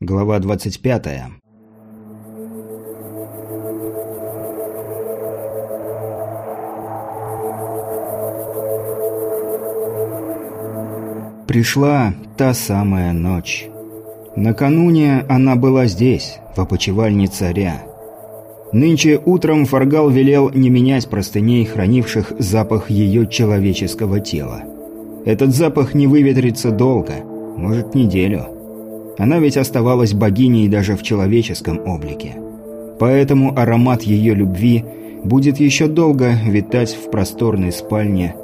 Глава 25. Пришла та самая ночь. Накануне она была здесь, в опочивальне царя. Нынче утром Фаргал велел не менять простыней, хранивших запах ее человеческого тела. Этот запах не выветрится долго, может неделю. Она ведь оставалась богиней даже в человеческом облике. Поэтому аромат ее любви будет еще долго витать в просторной спальне,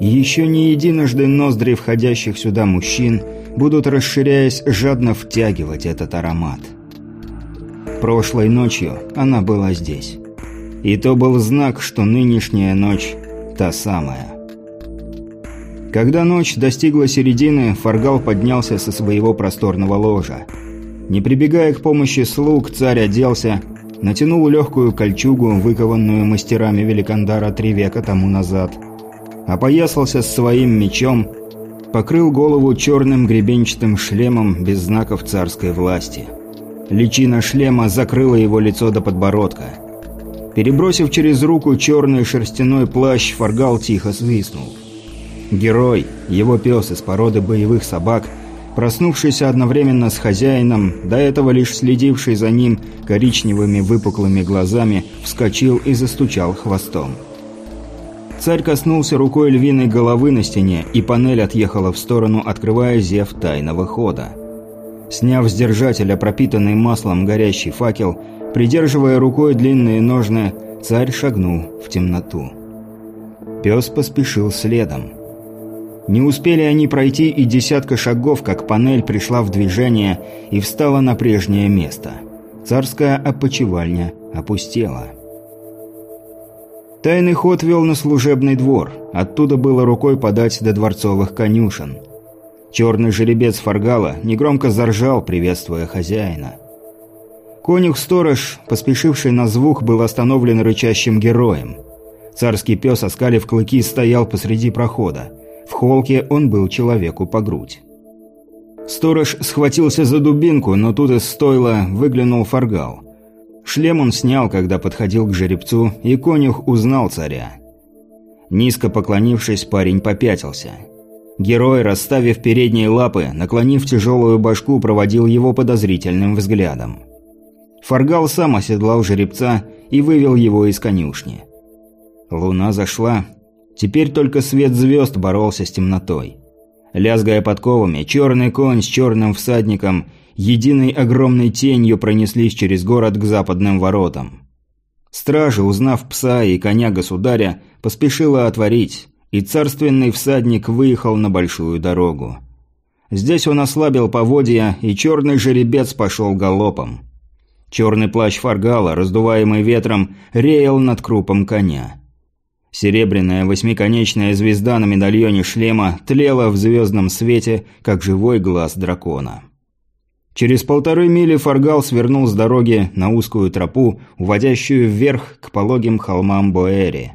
и еще не единожды ноздри входящих сюда мужчин будут, расширяясь, жадно втягивать этот аромат. Прошлой ночью она была здесь. И то был знак, что нынешняя ночь та самая. Когда ночь достигла середины, Фаргал поднялся со своего просторного ложа. Не прибегая к помощи слуг, царь оделся, натянул легкую кольчугу, выкованную мастерами Великандара три века тому назад, опоясался своим мечом, покрыл голову черным гребенчатым шлемом без знаков царской власти. Личина шлема закрыла его лицо до подбородка. Перебросив через руку черный шерстяной плащ, Фаргал тихо свистнул. Герой, его пес из породы боевых собак, проснувшийся одновременно с хозяином, до этого лишь следивший за ним коричневыми выпуклыми глазами, вскочил и застучал хвостом. Царь коснулся рукой львиной головы на стене, и панель отъехала в сторону, открывая зев тайного хода. Сняв с держателя пропитанный маслом горящий факел, придерживая рукой длинные ножны, царь шагнул в темноту. Пес поспешил следом. Не успели они пройти и десятка шагов, как панель пришла в движение и встала на прежнее место. Царская опочивальня опустела. Тайный ход вел на служебный двор. Оттуда было рукой подать до дворцовых конюшен. Черный жеребец Фаргала негромко заржал, приветствуя хозяина. Конюх-сторож, поспешивший на звук, был остановлен рычащим героем. Царский пес, оскалив клыки, стоял посреди прохода. В холке он был человеку по грудь. Сторож схватился за дубинку, но тут из стойла выглянул фаргал. Шлем он снял, когда подходил к жеребцу, и конюх узнал царя. Низко поклонившись, парень попятился. Герой, расставив передние лапы, наклонив тяжелую башку, проводил его подозрительным взглядом. Фаргал сам оседлал жеребца и вывел его из конюшни. Луна зашла, Теперь только свет звезд боролся с темнотой. Лязгая подковами, черный конь с черным всадником единой огромной тенью пронеслись через город к западным воротам. Стража, узнав пса и коня государя, поспешила отворить, и царственный всадник выехал на большую дорогу. Здесь он ослабил поводья, и черный жеребец пошел галопом. Черный плащ Фаргала, раздуваемый ветром, реял над крупом коня. Серебряная восьмиконечная звезда на медальоне шлема тлела в звездном свете, как живой глаз дракона. Через полторы мили Фаргал свернул с дороги на узкую тропу, уводящую вверх к пологим холмам Боэри.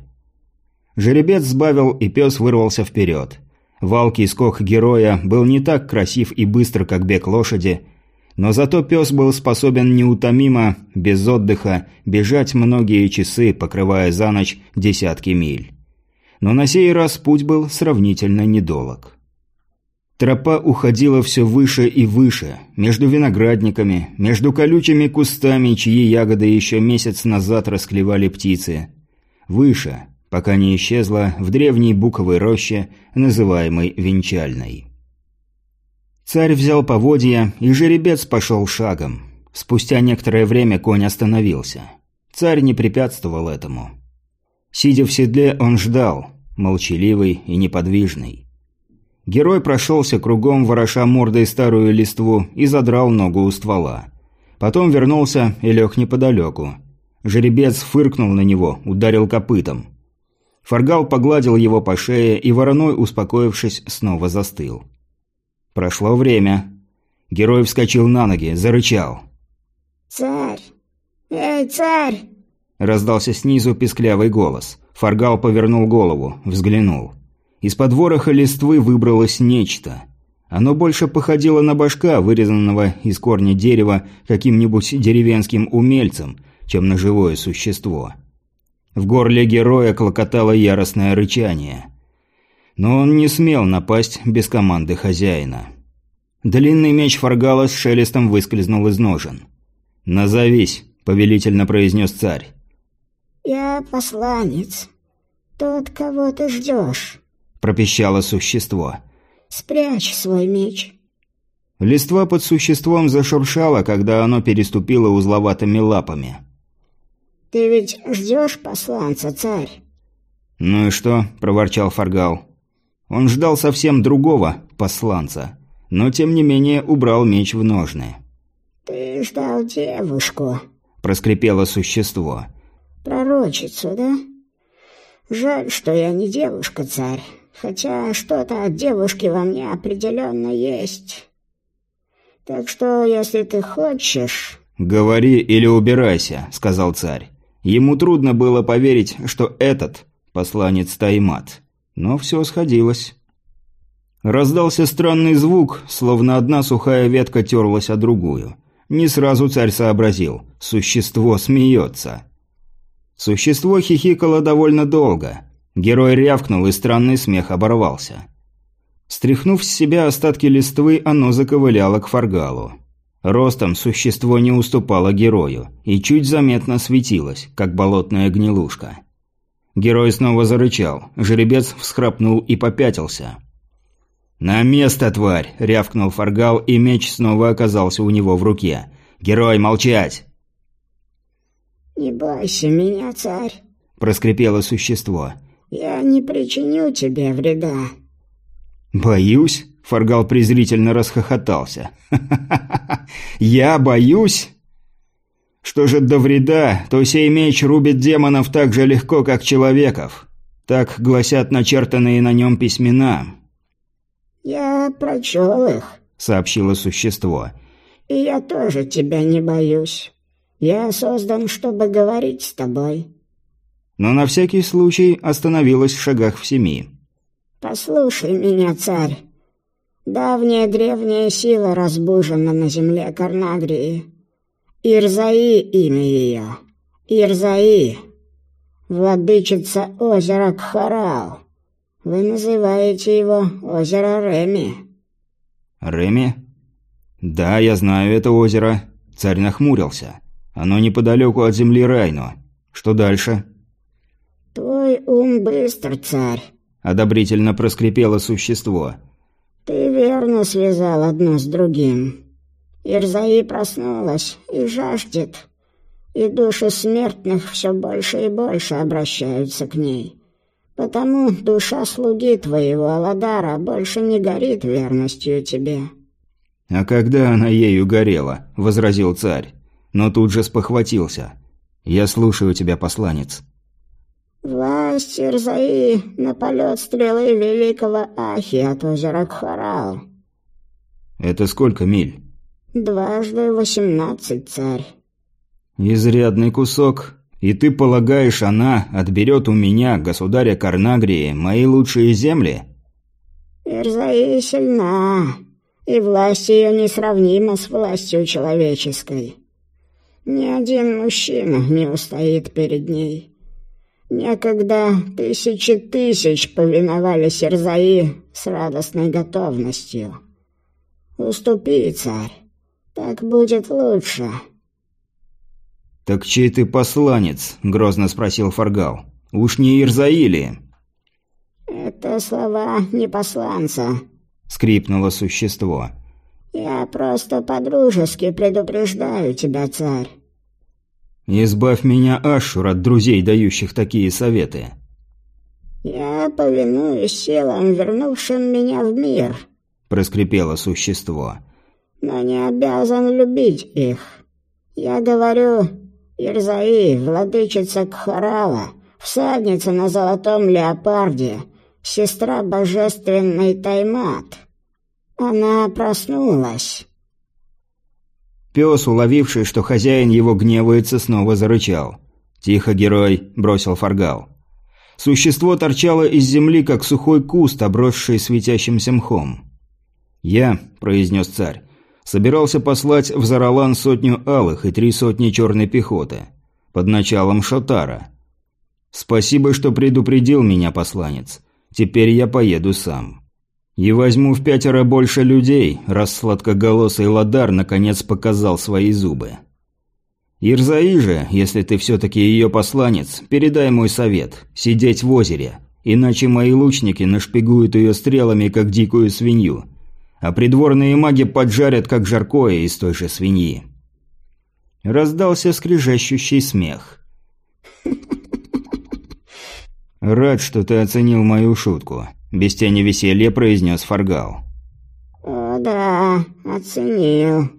Жеребец сбавил, и пес вырвался вперед. Валкий скок героя был не так красив и быстр, как бег лошади, но зато пес был способен неутомимо, без отдыха, бежать многие часы, покрывая за ночь десятки миль. Но на сей раз путь был сравнительно недолог. Тропа уходила все выше и выше, между виноградниками, между колючими кустами, чьи ягоды еще месяц назад расклевали птицы. Выше, пока не исчезла в древней буковой роще, называемой Венчальной. Царь взял поводья, и жеребец пошел шагом. Спустя некоторое время конь остановился. Царь не препятствовал этому. Сидя в седле, он ждал, молчаливый и неподвижный. Герой прошелся кругом, вороша мордой старую листву, и задрал ногу у ствола. Потом вернулся и лег неподалеку. Жеребец фыркнул на него, ударил копытом. Фаргал погладил его по шее, и вороной, успокоившись, снова застыл. Прошло время. Герой вскочил на ноги, зарычал. «Царь! Эй, царь!» Раздался снизу писклявый голос. Фаргал повернул голову, взглянул. Из-под вороха листвы выбралось нечто. Оно больше походило на башка, вырезанного из корня дерева каким-нибудь деревенским умельцем, чем на живое существо. В горле героя клокотало яростное рычание. Но он не смел напасть без команды хозяина. Длинный меч Фаргала с шелестом выскользнул из ножен. «Назовись», — повелительно произнес царь. «Я посланец. Тот, кого ты ждешь», — пропищало существо. «Спрячь свой меч». Листва под существом зашуршала, когда оно переступило узловатыми лапами. «Ты ведь ждешь посланца, царь?» «Ну и что?» – проворчал Фаргал. Он ждал совсем другого посланца, но тем не менее убрал меч в ножны. «Ты ждал девушку», – проскрипело существо. «Пророчицу, да? Жаль, что я не девушка, царь, хотя что-то от девушки во мне определенно есть. Так что, если ты хочешь...» «Говори или убирайся», – сказал царь. Ему трудно было поверить, что этот – посланец Таймат. Но все сходилось. Раздался странный звук, словно одна сухая ветка терлась о другую. Не сразу царь сообразил. Существо смеется. Существо хихикало довольно долго. Герой рявкнул, и странный смех оборвался. Стряхнув с себя остатки листвы, оно заковыляло к фаргалу. Ростом существо не уступало герою и чуть заметно светилось, как болотная гнилушка. Герой снова зарычал. Жеребец всхрапнул и попятился. «На место, тварь!» – рявкнул Фаргал, и меч снова оказался у него в руке. «Герой, молчать!» «Не бойся меня, царь!» – проскрипело существо. «Я не причиню тебе вреда». «Боюсь?» – Фаргал презрительно расхохотался. «Я боюсь?» Что же до вреда, то сей меч рубит демонов так же легко, как человеков. Так гласят начертанные на нем письмена. «Я прочел их», — сообщило существо. «И я тоже тебя не боюсь. Я создан, чтобы говорить с тобой». Но на всякий случай остановилась в шагах в семи. «Послушай меня, царь. Давняя древняя сила разбужена на земле Карнагрии. Ирзаи имя ее. Ирзаи. Владычица озера Кхарал. Вы называете его озеро Реми. Реми? Да, я знаю это озеро. Царь нахмурился. Оно неподалеку от земли Райно. Что дальше? Твой ум быстр, царь. Одобрительно проскрипело существо. Ты верно связал одно с другим. Ирзаи проснулась и жаждет, и души смертных все больше и больше обращаются к ней. Потому душа слуги твоего Аладара больше не горит верностью тебе». «А когда она ею горела?» – возразил царь, но тут же спохватился. «Я слушаю тебя, посланец». «Власть Ирзаи на полет стрелы великого Ахи от озера Кхарал». «Это сколько миль?» «Дважды восемнадцать, царь». «Изрядный кусок. И ты полагаешь, она отберет у меня, государя Карнагрии, мои лучшие земли?» «Ирзаи сильна, и власть ее несравнима с властью человеческой. Ни один мужчина не устоит перед ней». Некогда тысячи тысяч повиновались Ирзаи с радостной готовностью. Уступи, царь. Так будет лучше. Так чей ты посланец? грозно спросил Фаргал. Уж не Ирзаили? Это слова не посланца, скрипнуло существо. Я просто по-дружески предупреждаю тебя, царь. Избавь меня, Ашур, от друзей, дающих такие советы. Я повинуюсь силам, вернувшим меня в мир, проскрипело существо но не обязан любить их. Я говорю, Ирзаи, владычица Кхарала, всадница на золотом леопарде, сестра божественной Таймат. Она проснулась». Пес, уловивший, что хозяин его гневается, снова зарычал. «Тихо, герой!» – бросил Фаргал. Существо торчало из земли, как сухой куст, обросший светящимся мхом. «Я», – произнес царь, – собирался послать в Заралан сотню алых и три сотни черной пехоты под началом Шотара. Спасибо, что предупредил меня, посланец. Теперь я поеду сам. И возьму в пятеро больше людей, раз сладкоголосый Ладар наконец показал свои зубы. Ирзаи же, если ты все-таки ее посланец, передай мой совет – сидеть в озере, иначе мои лучники нашпигуют ее стрелами, как дикую свинью, а придворные маги поджарят, как жаркое из той же свиньи. Раздался скрижащущий смех. «Рад, что ты оценил мою шутку», – без тени веселья произнес Фаргал. «О да, оценил.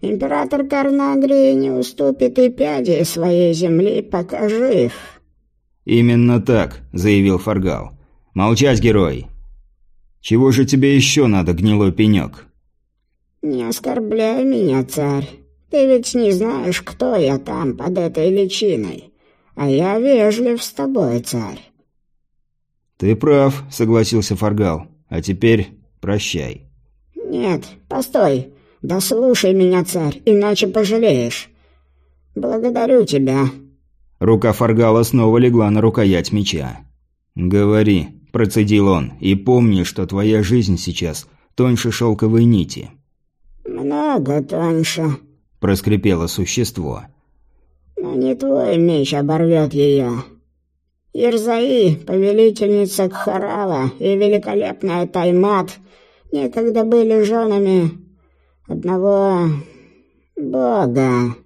Император Карнагрии не уступит и пяди своей земли, пока жив». «Именно так», – заявил Фаргал. «Молчать, герой!» «Чего же тебе еще надо, гнилой пенек?» «Не оскорбляй меня, царь. Ты ведь не знаешь, кто я там под этой личиной. А я вежлив с тобой, царь. «Ты прав», — согласился Фаргал. «А теперь прощай». «Нет, постой. Да слушай меня, царь, иначе пожалеешь. Благодарю тебя». Рука Фаргала снова легла на рукоять меча. «Говори», – процедил он, – «и помни, что твоя жизнь сейчас тоньше шелковой нити». «Много тоньше», – проскрипело существо. «Но не твой меч оборвет ее. Ирзаи, повелительница Кхарала и великолепная Таймат некогда были женами одного бога.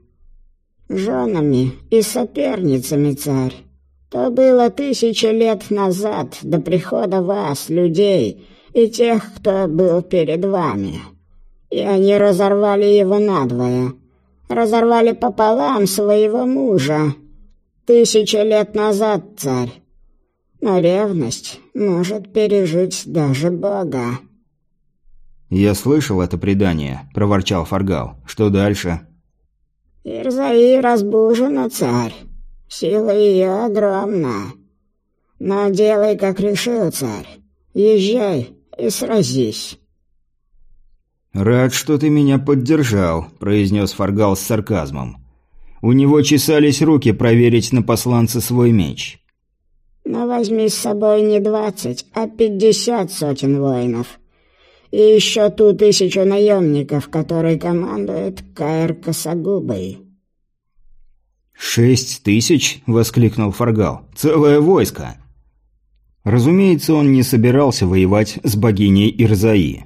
Женами и соперницами, царь. То было тысячи лет назад, до прихода вас, людей, и тех, кто был перед вами. И они разорвали его надвое. Разорвали пополам своего мужа, Тысячи лет назад, царь. Но ревность может пережить даже Бога. «Я слышал это предание», — проворчал Фаргал. «Что дальше?» «Ирзаи разбужена, царь. Сила ее огромна. Но делай, как решил царь. Езжай и сразись». «Рад, что ты меня поддержал», — произнес Фаргал с сарказмом. У него чесались руки проверить на посланца свой меч. «Но возьми с собой не двадцать, а пятьдесят сотен воинов. И еще ту тысячу наемников, которые командует Каэр Косогубой». «Шесть тысяч?» — воскликнул Фаргал. «Целое войско!» Разумеется, он не собирался воевать с богиней Ирзаи.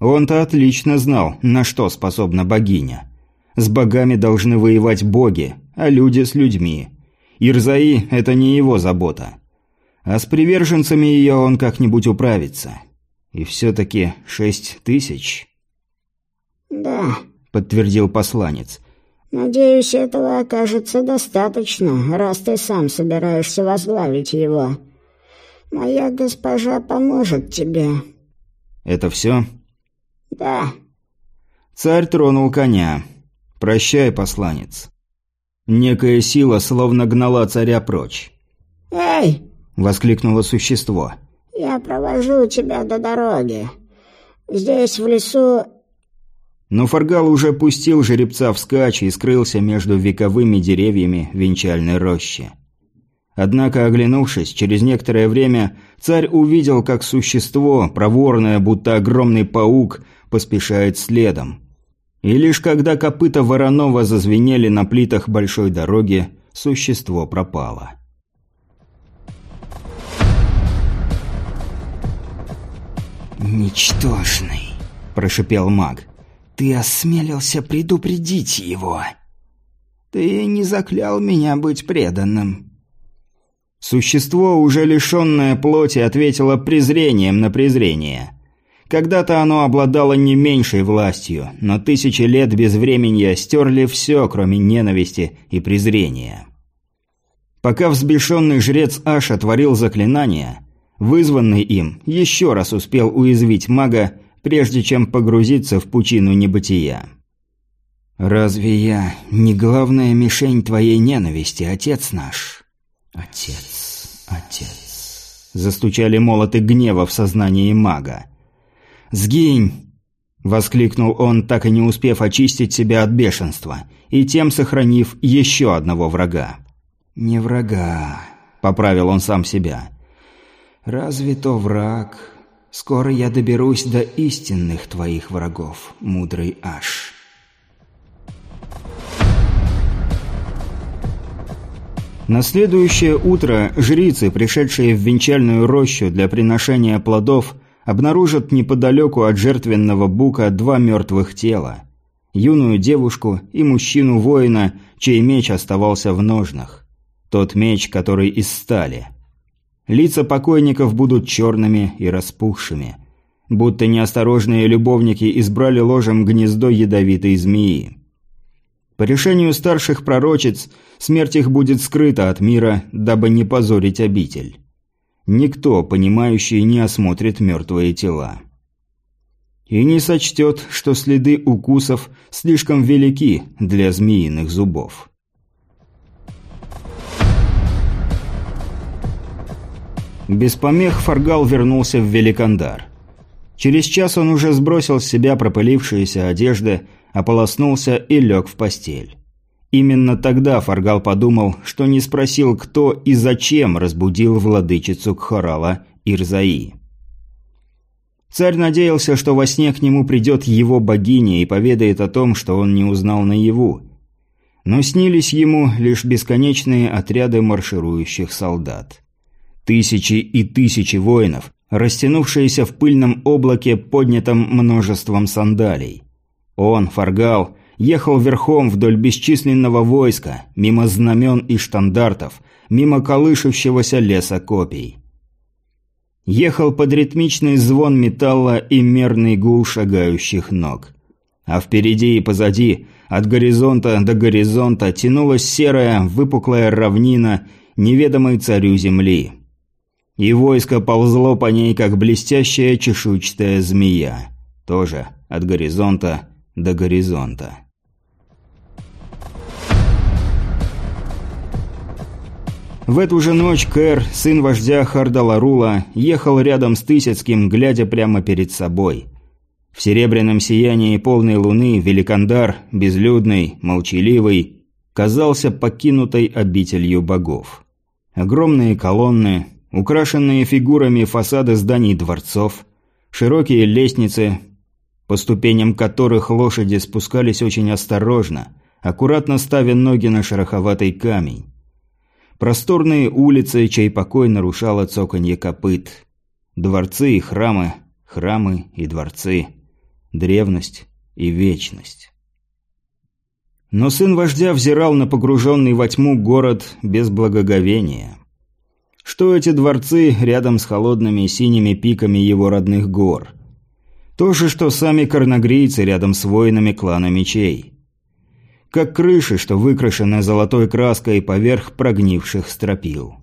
Он-то отлично знал, на что способна богиня. С богами должны воевать боги, а люди с людьми. Ирзаи – это не его забота. А с приверженцами ее он как-нибудь управится. И все-таки шесть тысяч. «Да», – подтвердил посланец. «Надеюсь, этого окажется достаточно, раз ты сам собираешься возглавить его. Моя госпожа поможет тебе». «Это все?» «Да». Царь тронул коня. «Прощай, посланец». Некая сила словно гнала царя прочь. «Эй!» – воскликнуло существо. «Я провожу тебя до дороги. Здесь, в лесу...» Но Фаргал уже пустил жеребца вскачь и скрылся между вековыми деревьями венчальной рощи. Однако, оглянувшись, через некоторое время царь увидел, как существо, проворное, будто огромный паук, поспешает следом. И лишь когда копыта Воронова зазвенели на плитах большой дороги, существо пропало. «Ничтожный», – прошипел маг. «Ты осмелился предупредить его. Ты не заклял меня быть преданным». Существо, уже лишенное плоти, ответило презрением на презрение – когда-то оно обладало не меньшей властью, но тысячи лет безвременья стерли все, кроме ненависти и презрения. Пока взбешенный жрец Аша творил заклинание, вызванный им еще раз успел уязвить мага, прежде чем погрузиться в пучину небытия. «Разве я не главная мишень твоей ненависти, отец наш?» «Отец, отец...» Застучали молоты гнева в сознании мага. Сгинь!» – воскликнул он, так и не успев очистить себя от бешенства, и тем сохранив еще одного врага. «Не врага», – поправил он сам себя. «Разве то враг? Скоро я доберусь до истинных твоих врагов, мудрый Аш». На следующее утро жрицы, пришедшие в венчальную рощу для приношения плодов, обнаружат неподалеку от жертвенного бука два мертвых тела. Юную девушку и мужчину-воина, чей меч оставался в ножнах. Тот меч, который из стали. Лица покойников будут черными и распухшими. Будто неосторожные любовники избрали ложем гнездо ядовитой змеи. По решению старших пророчиц, смерть их будет скрыта от мира, дабы не позорить обитель. Никто, понимающий, не осмотрит мертвые тела. И не сочтет, что следы укусов слишком велики для змеиных зубов. Без помех Фаргал вернулся в Великандар. Через час он уже сбросил с себя пропылившиеся одежды, ополоснулся и лег в постель. Именно тогда Фаргал подумал, что не спросил, кто и зачем разбудил владычицу Кхорала Ирзаи. Царь надеялся, что во сне к нему придет его богиня и поведает о том, что он не узнал наяву. Но снились ему лишь бесконечные отряды марширующих солдат. Тысячи и тысячи воинов, растянувшиеся в пыльном облаке, поднятом множеством сандалий. Он, Фаргал, ехал верхом вдоль бесчисленного войска, мимо знамен и штандартов, мимо колышущегося леса копий. Ехал под ритмичный звон металла и мерный гул шагающих ног. А впереди и позади, от горизонта до горизонта, тянулась серая, выпуклая равнина неведомой царю земли. И войско ползло по ней, как блестящая чешуйчатая змея. Тоже от горизонта до горизонта. В эту же ночь Кэр, сын вождя Хардаларула, ехал рядом с Тысяцким, глядя прямо перед собой. В серебряном сиянии полной луны Великандар, безлюдный, молчаливый, казался покинутой обителью богов. Огромные колонны, украшенные фигурами фасады зданий дворцов, широкие лестницы, по ступеням которых лошади спускались очень осторожно, аккуратно ставя ноги на шероховатый камень. Просторные улицы, чей покой нарушало цоканье копыт. Дворцы и храмы, храмы и дворцы. Древность и вечность. Но сын вождя взирал на погруженный во тьму город без благоговения. Что эти дворцы рядом с холодными синими пиками его родных гор – то же, что сами корногрийцы рядом с воинами клана мечей. Как крыши, что выкрашены золотой краской поверх прогнивших стропил.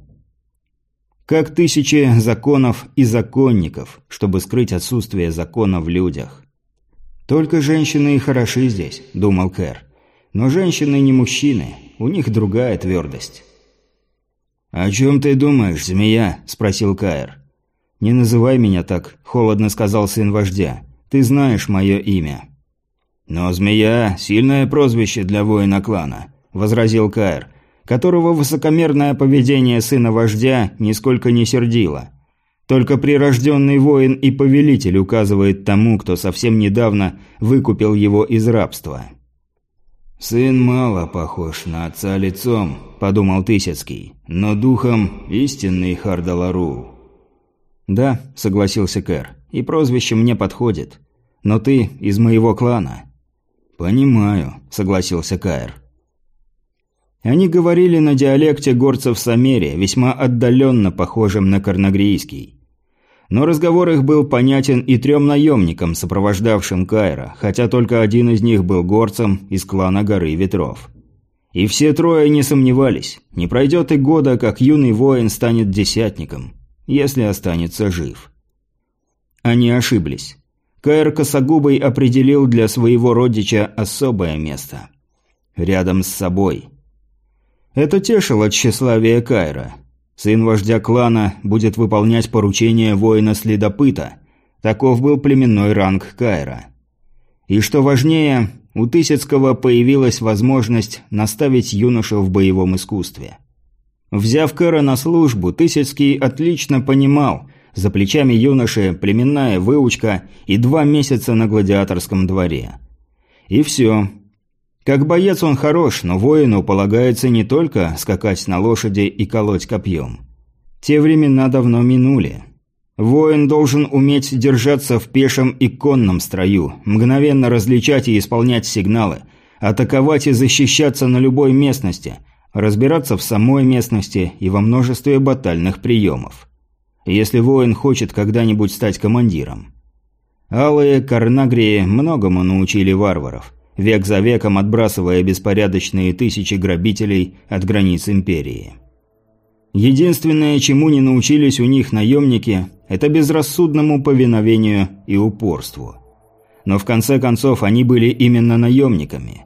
Как тысячи законов и законников, чтобы скрыть отсутствие закона в людях. «Только женщины и хороши здесь», — думал Кэр. «Но женщины не мужчины, у них другая твердость». «О чем ты думаешь, змея?» – спросил Каэр. «Не называй меня так», – холодно сказал сын вождя. «Ты знаешь мое имя». «Но змея – сильное прозвище для воина клана», – возразил Каэр, которого высокомерное поведение сына вождя нисколько не сердило. Только прирожденный воин и повелитель указывает тому, кто совсем недавно выкупил его из рабства. «Сын мало похож на отца лицом», – подумал Тысяцкий, – «но духом истинный Хардалару». «Да», — согласился Кэр, — «и прозвище мне подходит. Но ты из моего клана». «Понимаю», — согласился Каэр. Они говорили на диалекте горцев Самери, весьма отдаленно похожем на карнагрийский. Но разговор их был понятен и трем наемникам, сопровождавшим Кайра, хотя только один из них был горцем из клана Горы Ветров. И все трое не сомневались, не пройдет и года, как юный воин станет десятником если останется жив. Они ошиблись. Каэр Косогубый определил для своего родича особое место. Рядом с собой. Это тешило тщеславие Кайра. Сын вождя клана будет выполнять поручения воина-следопыта. Таков был племенной ранг Кайра. И что важнее, у Тысяцкого появилась возможность наставить юношу в боевом искусстве. Взяв Кэра на службу, Тысяцкий отлично понимал, за плечами юноши племенная выучка и два месяца на гладиаторском дворе. И все. Как боец он хорош, но воину полагается не только скакать на лошади и колоть копьем. Те времена давно минули. Воин должен уметь держаться в пешем и конном строю, мгновенно различать и исполнять сигналы, атаковать и защищаться на любой местности, разбираться в самой местности и во множестве батальных приемов. Если воин хочет когда-нибудь стать командиром. Алые Карнагрии многому научили варваров, век за веком отбрасывая беспорядочные тысячи грабителей от границ империи. Единственное, чему не научились у них наемники, это безрассудному повиновению и упорству. Но в конце концов они были именно наемниками.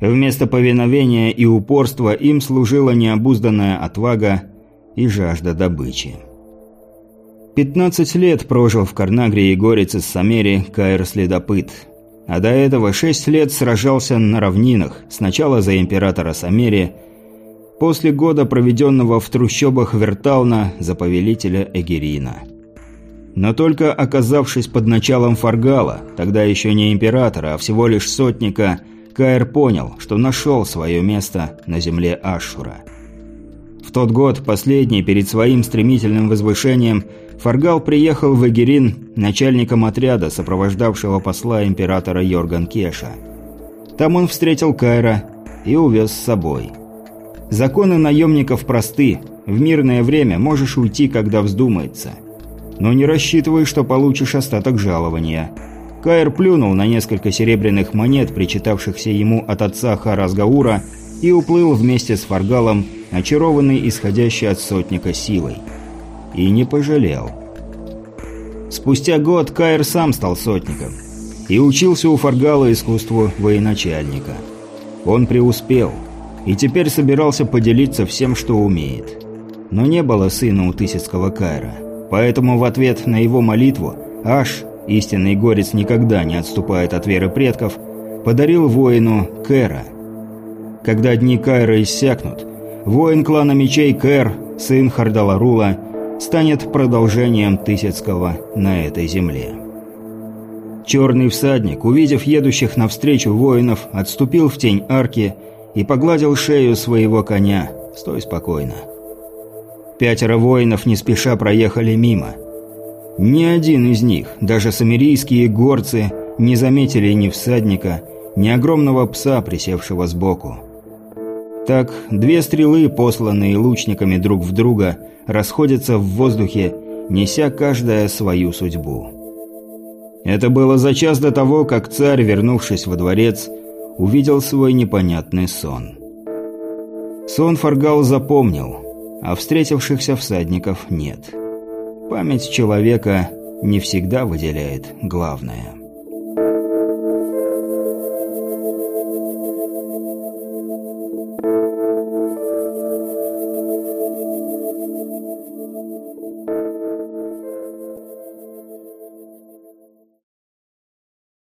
Вместо повиновения и упорства им служила необузданная отвага и жажда добычи. 15 лет прожил в Карнагре и Горице с Самери Каир-следопыт. А до этого 6 лет сражался на равнинах, сначала за императора Самери, после года, проведенного в трущобах Вертална за повелителя Эгерина. Но только оказавшись под началом Фаргала, тогда еще не императора, а всего лишь сотника, Каир понял, что нашел свое место на земле Ашура. В тот год, последний, перед своим стремительным возвышением, Фаргал приехал в Эгерин начальником отряда, сопровождавшего посла императора Йорган Кеша. Там он встретил Кайра и увез с собой. Законы наемников просты. В мирное время можешь уйти, когда вздумается – но не рассчитывай, что получишь остаток жалования. Каир плюнул на несколько серебряных монет, причитавшихся ему от отца Харазгаура, и уплыл вместе с Фаргалом, очарованный исходящей от сотника силой. И не пожалел. Спустя год Каир сам стал сотником и учился у Фаргала искусству военачальника. Он преуспел и теперь собирался поделиться всем, что умеет. Но не было сына у Тысяцкого Кайра. Поэтому в ответ на его молитву Аш, истинный горец никогда не отступает от веры предков, подарил воину Кэра. Когда дни Кайра иссякнут, воин клана мечей Кэр, сын Хардаларула, станет продолжением Тысяцкого на этой земле. Черный всадник, увидев едущих навстречу воинов, отступил в тень арки и погладил шею своего коня. «Стой спокойно». Пятеро воинов не спеша проехали мимо. Ни один из них, даже самирийские горцы, не заметили ни всадника, ни огромного пса, присевшего сбоку. Так, две стрелы, посланные лучниками друг в друга, расходятся в воздухе, неся каждая свою судьбу. Это было за час до того, как царь, вернувшись во дворец, увидел свой непонятный сон. Сон Фаргал запомнил – а встретившихся всадников нет. Память человека не всегда выделяет главное.